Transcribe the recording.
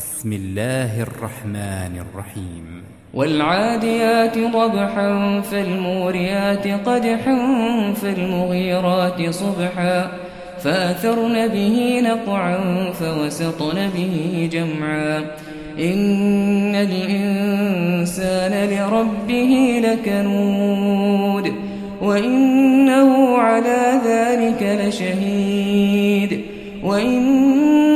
بسم الله الرحمن الرحيم. والعاديات ضبحا فالموريات قدحا فالمغيرات صبحا. فاثرن به نقعا فوسطن به جمعا. إن الإنسان لربه لكنود وإنه على ذلك لشهيد. لحب